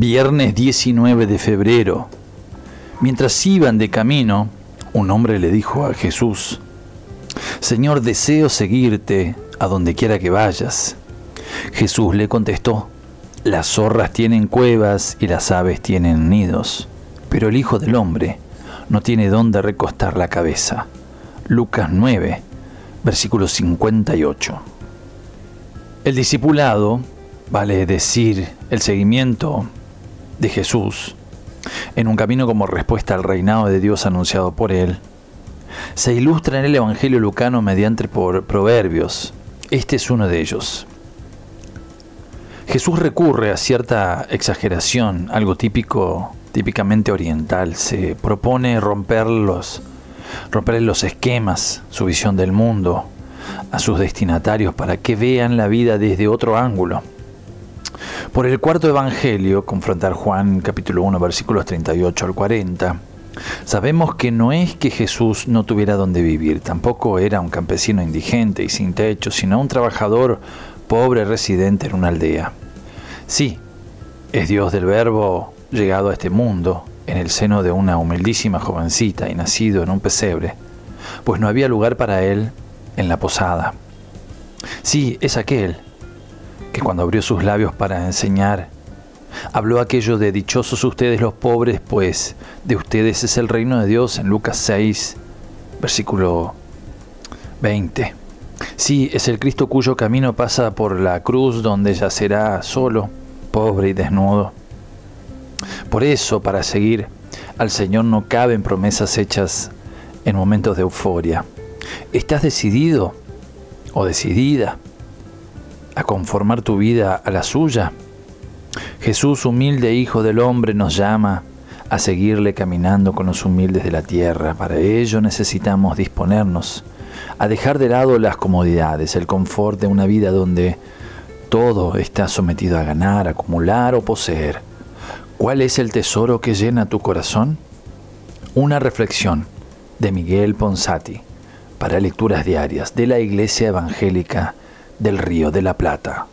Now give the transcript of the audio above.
viernes 19 de febrero. Mientras iban de camino, un hombre le dijo a Jesús, Señor, deseo seguirte a donde quiera que vayas. Jesús le contestó, las zorras tienen cuevas y las aves tienen nidos, pero el Hijo del Hombre no tiene dónde recostar la cabeza. Lucas 9, versículo 58. El discipulado, vale decir, el seguimiento de Jesús en un camino como respuesta al reinado de Dios anunciado por él, se ilustra en el Evangelio lucano mediante por proverbios. Este es uno de ellos. Jesús recurre a cierta exageración, algo típico, típicamente oriental. Se propone romper los, romper los esquemas, su visión del mundo, a sus destinatarios para que vean la vida desde otro ángulo. Por el cuarto evangelio, confrontar Juan capítulo 1 versículos 38 al 40, sabemos que no es que Jesús no tuviera donde vivir, tampoco era un campesino indigente y sin techo, sino un trabajador pobre residente en una aldea. Sí, es Dios del Verbo llegado a este mundo, en el seno de una humildísima jovencita y nacido en un pesebre, pues no había lugar para él en la posada. Sí, es aquel que cuando abrió sus labios para enseñar, habló aquello de dichosos ustedes los pobres, pues de ustedes es el reino de Dios en Lucas 6, versículo 20. Sí, es el Cristo cuyo camino pasa por la cruz donde yacerá solo, pobre y desnudo. Por eso, para seguir al Señor no caben promesas hechas en momentos de euforia. ¿Estás decidido o decidida a conformar tu vida a la suya? Jesús, humilde Hijo del Hombre, nos llama a seguirle caminando con los humildes de la tierra. Para ello necesitamos disponernos a dejar de lado las comodidades, el confort de una vida donde todo está sometido a ganar, acumular o poseer. ¿Cuál es el tesoro que llena tu corazón? Una reflexión de Miguel Ponsati para lecturas diarias de la Iglesia Evangélica del Río de la Plata.